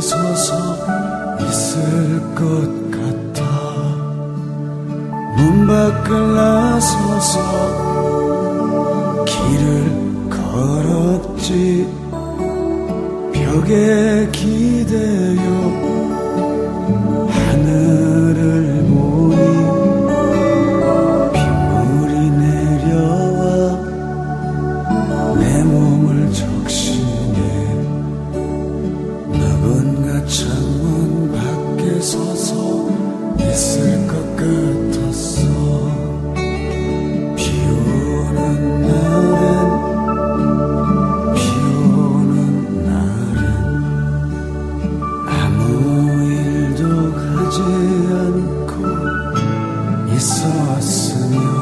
서서 있을 것 같아. 문 밖을 나서서 길을 걸었지. 벽에 길 않고 있었으면